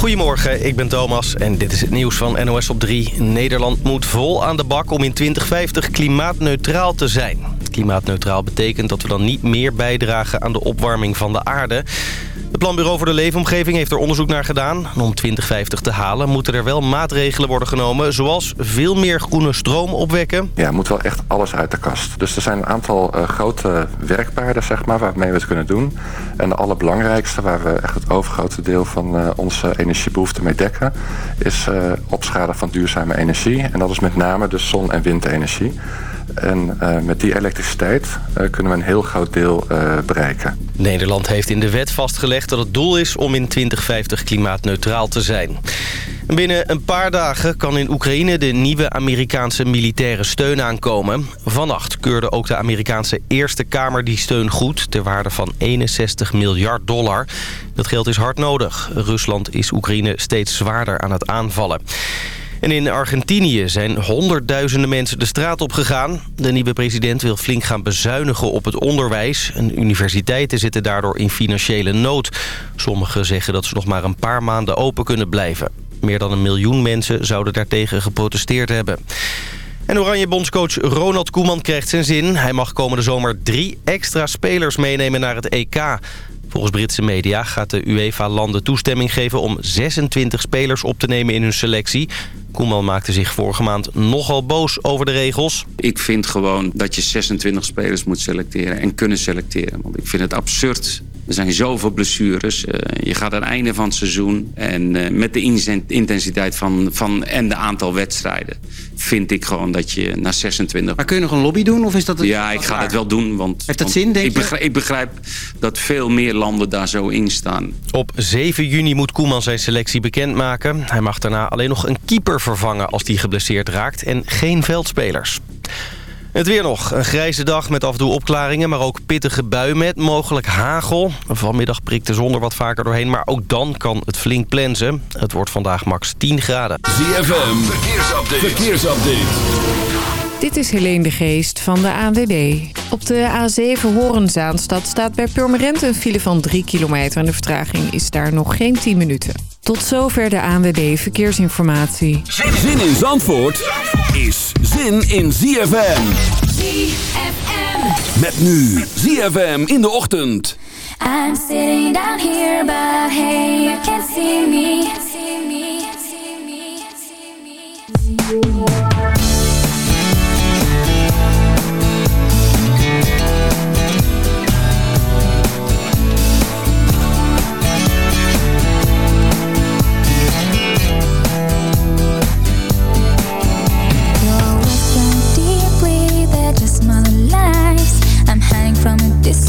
Goedemorgen, ik ben Thomas en dit is het nieuws van NOS op 3. Nederland moet vol aan de bak om in 2050 klimaatneutraal te zijn. Klimaatneutraal betekent dat we dan niet meer bijdragen aan de opwarming van de aarde. Het Planbureau voor de Leefomgeving heeft er onderzoek naar gedaan. Om 2050 te halen moeten er wel maatregelen worden genomen... zoals veel meer groene stroom opwekken. Ja, moet wel echt alles uit de kast. Dus er zijn een aantal uh, grote werkpaarden zeg maar, waarmee we het kunnen doen. En de allerbelangrijkste, waar we echt het overgrote deel van uh, onze energiebehoeften mee dekken... is uh, opschalen van duurzame energie. En dat is met name de zon- en windenergie. En uh, met die elektriciteit uh, kunnen we een heel groot deel uh, bereiken. Nederland heeft in de wet vastgelegd dat het doel is om in 2050 klimaatneutraal te zijn. En binnen een paar dagen kan in Oekraïne de nieuwe Amerikaanse militaire steun aankomen. Vannacht keurde ook de Amerikaanse Eerste Kamer die steun goed... ter waarde van 61 miljard dollar. Dat geld is hard nodig. Rusland is Oekraïne steeds zwaarder aan het aanvallen. En in Argentinië zijn honderdduizenden mensen de straat op gegaan. De nieuwe president wil flink gaan bezuinigen op het onderwijs. En universiteiten zitten daardoor in financiële nood. Sommigen zeggen dat ze nog maar een paar maanden open kunnen blijven. Meer dan een miljoen mensen zouden daartegen geprotesteerd hebben. En Oranje bondscoach Ronald Koeman krijgt zijn zin. Hij mag komende zomer drie extra spelers meenemen naar het EK. Volgens Britse media gaat de UEFA landen toestemming geven om 26 spelers op te nemen in hun selectie. Koeman maakte zich vorige maand nogal boos over de regels. Ik vind gewoon dat je 26 spelers moet selecteren en kunnen selecteren. Want ik vind het absurd er zijn zoveel blessures. Uh, je gaat aan het einde van het seizoen. En uh, met de intensiteit van, van en de aantal wedstrijden... vind ik gewoon dat je naar 26... Maar kun je nog een lobby doen? Of is dat het ja, ik ga waar? het wel doen. Want, Heeft dat want zin, denk ik begrijp, ik begrijp dat veel meer landen daar zo in staan. Op 7 juni moet Koeman zijn selectie bekendmaken. Hij mag daarna alleen nog een keeper vervangen als die geblesseerd raakt... en geen veldspelers. Het weer nog. Een grijze dag met af en toe opklaringen, maar ook pittige buien met mogelijk hagel. Vanmiddag prikt de zon er wat vaker doorheen, maar ook dan kan het flink plensen. Het wordt vandaag max 10 graden. ZFM, verkeersupdate. verkeersupdate. Dit is Helene de Geest van de ANWB. Op de A7 Horenzaanstad staat bij Purmerend een file van 3 kilometer... en de vertraging is daar nog geen 10 minuten. Tot zover de ANWB Verkeersinformatie. Zin in Zandvoort is zin in ZFM. ZFM. Met nu ZFM in de ochtend. I'm sitting down here, but hey, you can't see me. See me, see me, see me.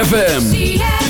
ZFM.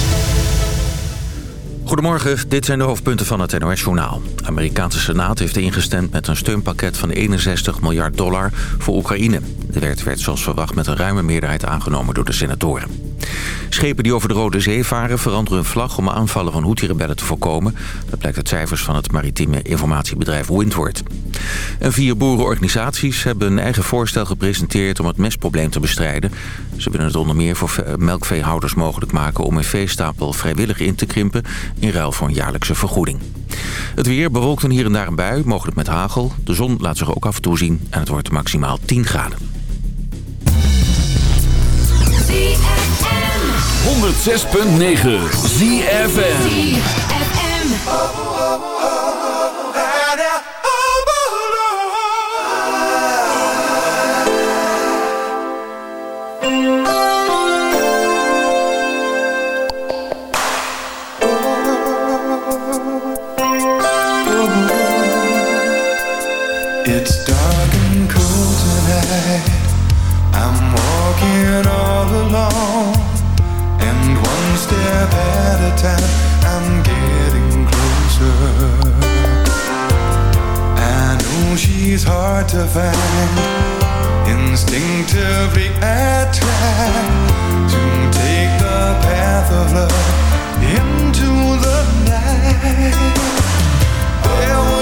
Goedemorgen, dit zijn de hoofdpunten van het NOS-journaal. De Amerikaanse Senaat heeft ingestemd met een steunpakket van 61 miljard dollar voor Oekraïne. De wet werd zoals verwacht met een ruime meerderheid aangenomen door de senatoren. Schepen die over de Rode Zee varen veranderen hun vlag om aanvallen van Houthi-rebellen te voorkomen. Dat blijkt uit cijfers van het maritieme informatiebedrijf Windward. En vier boerenorganisaties hebben een eigen voorstel gepresenteerd om het mestprobleem te bestrijden. Ze willen het onder meer voor ve- melkveehouders mogelijk maken om een veestapel vrijwillig in te krimpen in ruil voor een jaarlijkse vergoeding. Het weer bewolkt en hier en daar een bui, mogelijk met hagel. De zon laat zich ook af en toe zien en het wordt maximaal 10 graden. 106.9 ZFM. It's dark and cool tonight. I'm walking all alone. And one step at a time, I'm getting closer. I know she's hard to find. Instinctively, I try to take the path of love into the night. There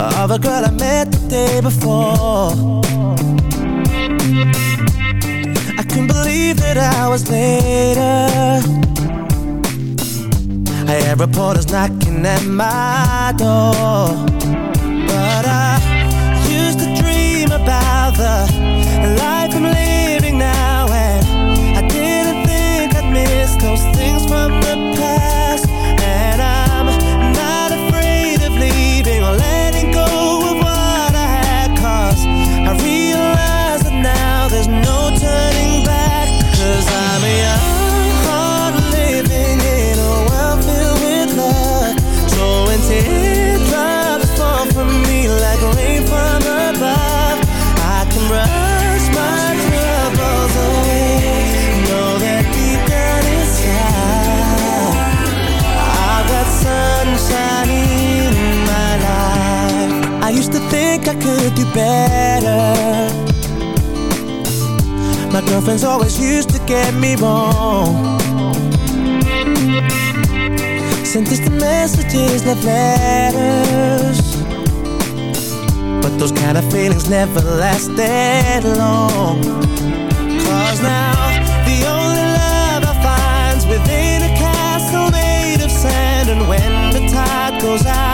of a girl I met the day before. I couldn't believe that hours later, I had reporters knocking at my door. But I used to dream about the life I'm living now, and I didn't think I'd miss those things from could do better. My girlfriends always used to get me wrong. Sent distant messages, left letters. But those kind of feelings never last that long. Cause now the only love I find's within a castle made of sand. And when the tide goes out,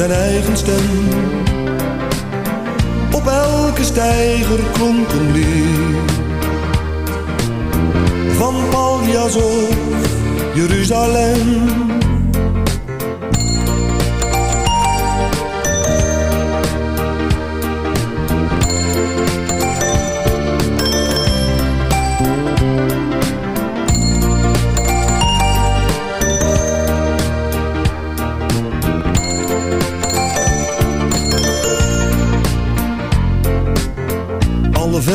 zijn eigen stem. Op elke steiger klonk een. Van Paljas of Jeruzalem.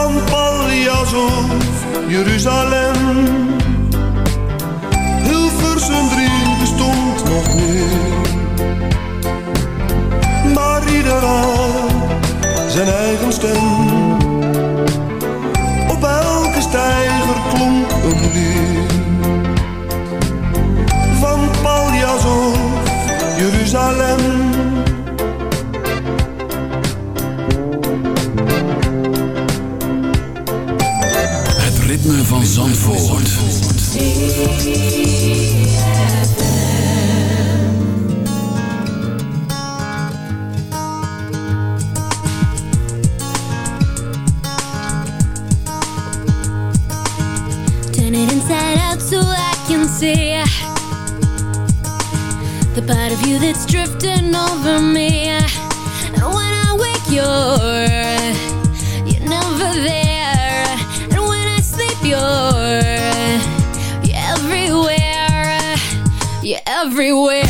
van Pallias of Jeruzalem. Hilversum 3 bestond nog niet, maar ieder zijn eigen stem. ritme van Zandvoort. Turn it inside out so I can see The part of you that's drifting over me And when I wake you everywhere.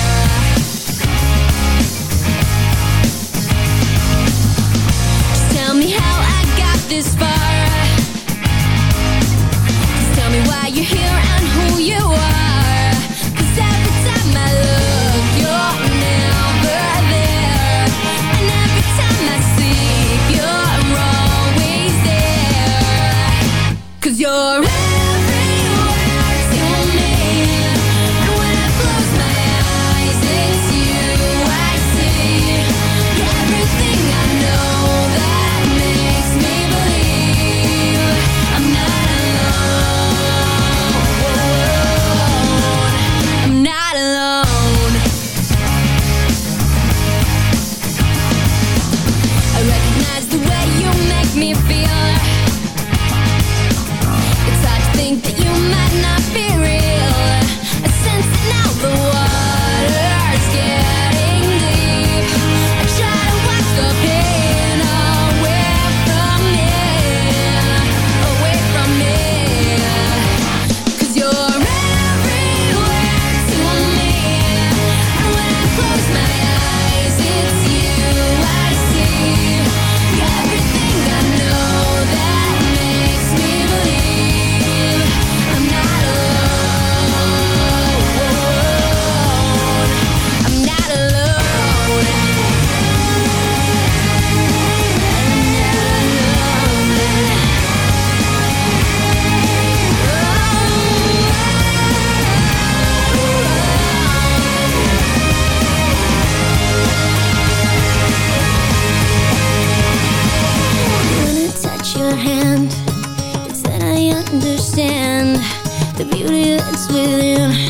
the beauty that's within.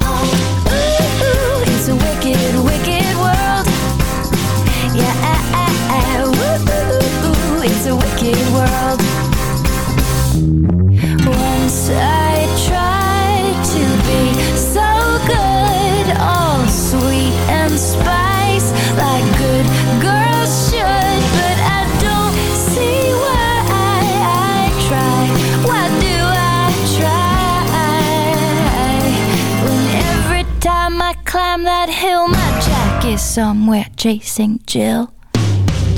it's a wicked world. Once I tried to be so good, all sweet and spice, like good girls should. But I don't see why I, I try. Why do I try? When every time I climb that hill, my jack is somewhere chasing Jill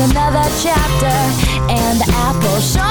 another chapter, and the apple sure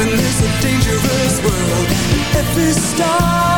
in this dangerous world. Every star